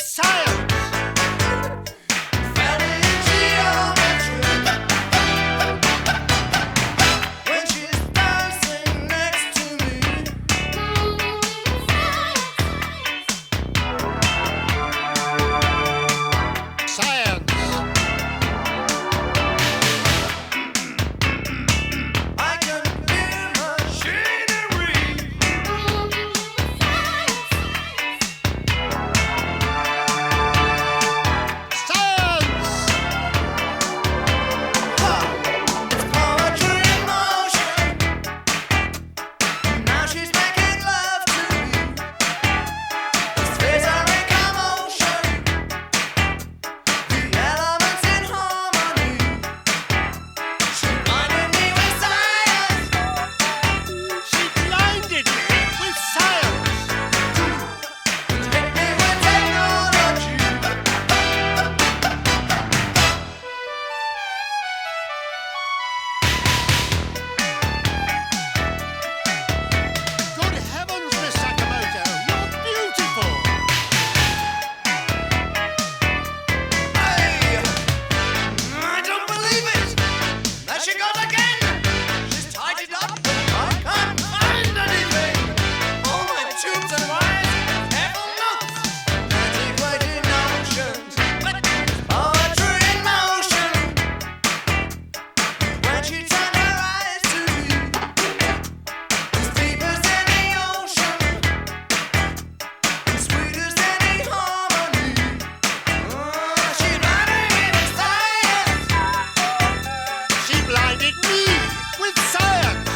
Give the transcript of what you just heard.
science. blinded me with science.